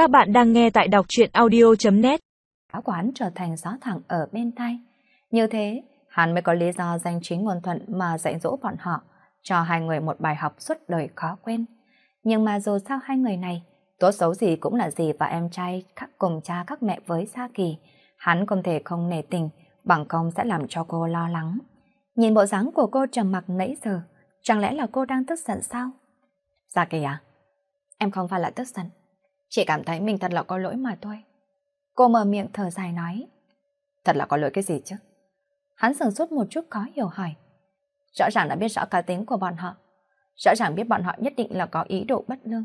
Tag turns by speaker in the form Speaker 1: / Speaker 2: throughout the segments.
Speaker 1: Các bạn đang nghe tại đọc truyện audio.net
Speaker 2: Áo của hắn trở thành gió thẳng ở bên tay Như thế, hắn mới có lý do danh chính ngôn thuận mà dạy dỗ bọn họ, cho hai người một bài học suốt đời khó quên. Nhưng mà dù sao hai người này, tốt xấu gì cũng là gì và em trai khác cùng cha các mẹ với Sa Kỳ, hắn không thể không nể tình, bằng công sẽ làm cho cô lo lắng. Nhìn bộ dáng của cô trầm mặc nãy giờ, chẳng lẽ là cô đang tức giận sao? Sa Kỳ à? Em không phải là tức giận, chỉ cảm thấy mình thật là có lỗi mà thôi. Cô mở miệng thở dài nói. Thật là có lỗi cái gì chứ? Hắn sừng sốt một chút khó hiểu hỏi. Rõ ràng đã biết rõ cá tính của bọn họ. Rõ ràng biết bọn họ nhất định là có ý đồ bất lương.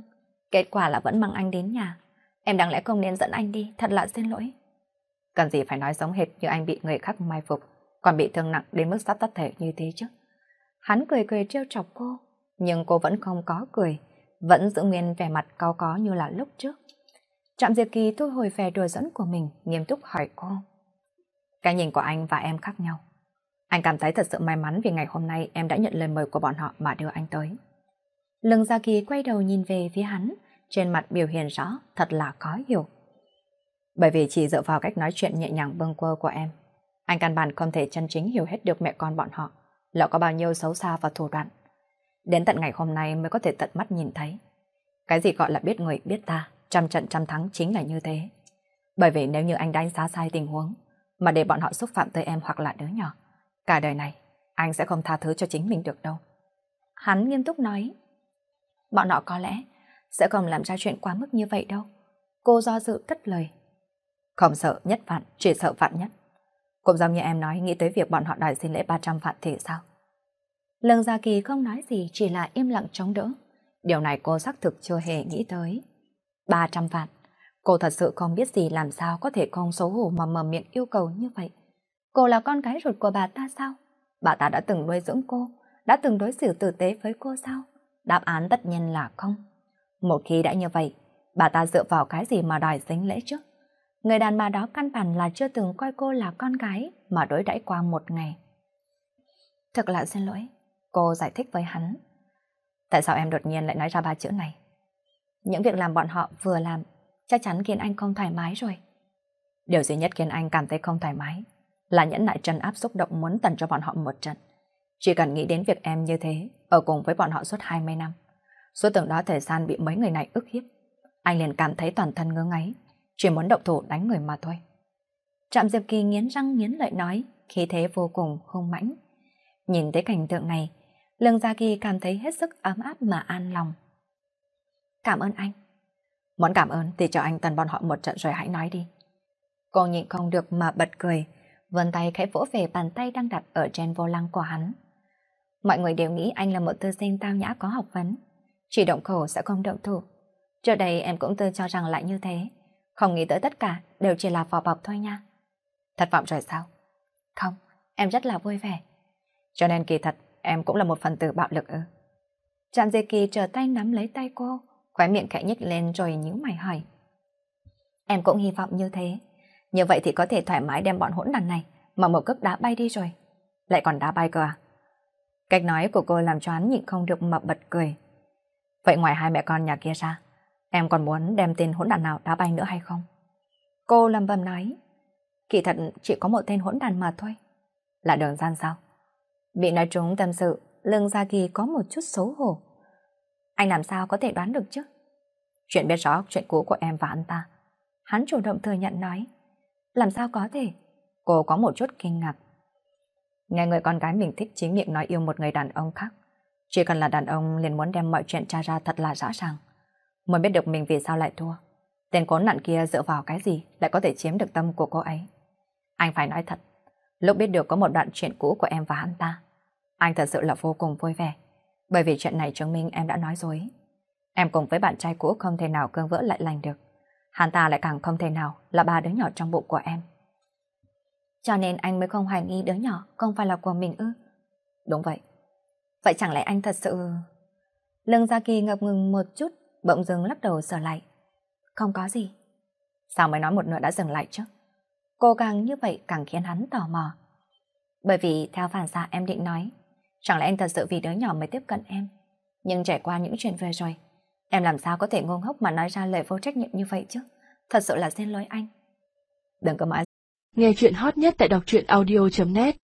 Speaker 2: Kết quả là vẫn mang anh đến nhà. Em đáng lẽ không nên dẫn anh đi, thật là xin lỗi. Cần gì phải nói giống hệt như anh bị người khác mai phục, còn bị thương nặng đến mức sắp tắt thể như thế chứ. Hắn cười cười trêu chọc cô, nhưng cô vẫn không có cười, vẫn giữ nguyên vẻ mặt cao có như là lúc trước. Trạm Diệp Kỳ thu hồi vẻ đùa dẫn của mình, nghiêm túc hỏi cô. Cái nhìn của anh và em khác nhau. Anh cảm thấy thật sự may mắn vì ngày hôm nay em đã nhận lời mời của bọn họ mà đưa anh tới. Lương Gia Kỳ quay đầu nhìn về phía hắn, trên mặt biểu hiện rõ, thật là khó hiểu. Bởi vì chỉ dựa vào cách nói chuyện nhẹ nhàng bâng quơ của em, anh căn bản không thể chân chính hiểu hết được mẹ con bọn họ, lỡ có bao nhiêu xấu xa và thủ đoạn. Đến tận ngày hôm nay mới có thể tận mắt nhìn thấy. Cái gì gọi là biết người biết ta, trăm trận trăm thắng chính là như thế. Bởi vì nếu như anh đánh giá sai tình huống, mà để bọn họ xúc phạm tới em hoặc là đứa nhỏ, cả đời này, anh sẽ không tha thứ cho chính mình được đâu. Hắn nghiêm túc nói, bọn họ có lẽ sẽ không làm ra chuyện quá mức như vậy đâu. Cô do dự cất lời. Không sợ nhất vạn, chỉ sợ vạn nhất. Cũng giống như em nói, nghĩ tới việc bọn họ đòi xin lễ 300 vạn thì sao? Lương Gia Kỳ không nói gì, chỉ là im lặng chống đỡ. Điều này cô xác thực chưa hề nghĩ tới. 300 vạn. Cô thật sự không biết gì làm sao có thể không xấu hổ mà mở miệng yêu cầu như vậy. Cô là con gái ruột của bà ta sao? Bà ta đã từng nuôi dưỡng cô, đã từng đối xử tử tế với cô sao? Đáp án tất nhiên là không. Một khi đã như vậy, bà ta dựa vào cái gì mà đòi dính lễ chứ? Người đàn bà đó căn bản là chưa từng coi cô là con gái mà đối đãi qua một ngày. Thật là xin lỗi, cô giải thích với hắn. Tại sao em đột nhiên lại nói ra ba chữ này? Những việc làm bọn họ vừa làm chắc chắn khiến anh không thoải mái rồi. Điều duy nhất khiến anh cảm thấy không thoải mái là nhẫn nại trần áp xúc động muốn tần cho bọn họ một trận. Chỉ cần nghĩ đến việc em như thế, ở cùng với bọn họ suốt 20 năm. Suốt từng đó thời gian bị mấy người này ức hiếp. Anh liền cảm thấy toàn thân ngơ ngáy, chỉ muốn động thủ đánh người mà thôi. Trạm Diệp Kỳ nghiến răng nghiến lợi nói, khí thế vô cùng hung mãnh. Nhìn thấy cảnh tượng này, Lương Gia Kỳ cảm thấy hết sức ấm áp mà an lòng. Cảm ơn anh. Muốn cảm ơn thì cho anh tần bọn họ một trận rồi hãy nói đi. Cô nhịn không được mà bật cười, vươn tay khẽ vỗ về bàn tay đang đặt ở trên vô lăng của hắn. Mọi người đều nghĩ anh là một thư sinh tao nhã có học vấn. Chỉ động khẩu sẽ không động thủ. Trước đây em cũng tự cho rằng lại như thế. Không nghĩ tới tất cả đều chỉ là vỏ bọc thôi nha. Thất vọng rồi sao? Không, em rất là vui vẻ. Cho nên kỳ thật, em cũng là một phần tử bạo lực ư. Trạm Dê Kỳ trở tay nắm lấy tay cô, khóe miệng khẽ nhếch lên rồi nhíu mày hỏi. Em cũng hy vọng như thế. Như vậy thì có thể thoải mái đem bọn hỗn đàn này mà một cước đá bay đi rồi. Lại còn đá bay cơ à? Cách nói của cô làm cho hắn nhịn không được mà bật cười. Vậy ngoài hai mẹ con nhà kia ra, em còn muốn đem tên hỗn đàn nào đá bay nữa hay không? Cô lầm bầm nói. Kỳ thật chỉ có một tên hỗn đàn mà thôi. Là đường gian sao? Bị nói trúng tâm sự, lưng Gia Kỳ có một chút xấu hổ. Anh làm sao có thể đoán được chứ? Chuyện biết rõ chuyện cũ của em và anh ta. Hắn chủ động thừa nhận nói. Làm sao có thể? Cô có một chút kinh ngạc. Nghe người con gái mình thích chính miệng nói yêu một người đàn ông khác. Chỉ cần là đàn ông liền muốn đem mọi chuyện tra ra thật là rõ ràng. Muốn biết được mình vì sao lại thua. Tên cố nạn kia dựa vào cái gì lại có thể chiếm được tâm của cô ấy. Anh phải nói thật. Lúc biết được có một đoạn chuyện cũ của em và hắn ta, anh thật sự là vô cùng vui vẻ. Bởi vì chuyện này chứng minh em đã nói dối. Em cùng với bạn trai cũ không thể nào cương vỡ lại lành được. Hắn ta lại càng không thể nào là ba đứa nhỏ trong bụng của em. Cho nên anh mới không hoài nghi đứa nhỏ không phải là của mình ư. Đúng vậy. Vậy chẳng lẽ anh thật sự... Lương Gia Kỳ ngập ngừng một chút, bỗng dưng lắc đầu sờ lại. Không có gì. Sao mới nói một nửa đã dừng lại chứ? Cô càng như vậy càng khiến hắn tò mò. Bởi vì theo phản xạ em định nói, chẳng lẽ anh thật sự vì đứa nhỏ mới tiếp cận em. Nhưng trải qua những chuyện vừa rồi, Em làm sao có thể ngu ngốc mà nói ra lời vô trách nhiệm như vậy chứ? Thật sự là xin lỗi anh.
Speaker 1: Đừng có mãi. Nghe chuyện hot nhất tại đọc truyện audio.net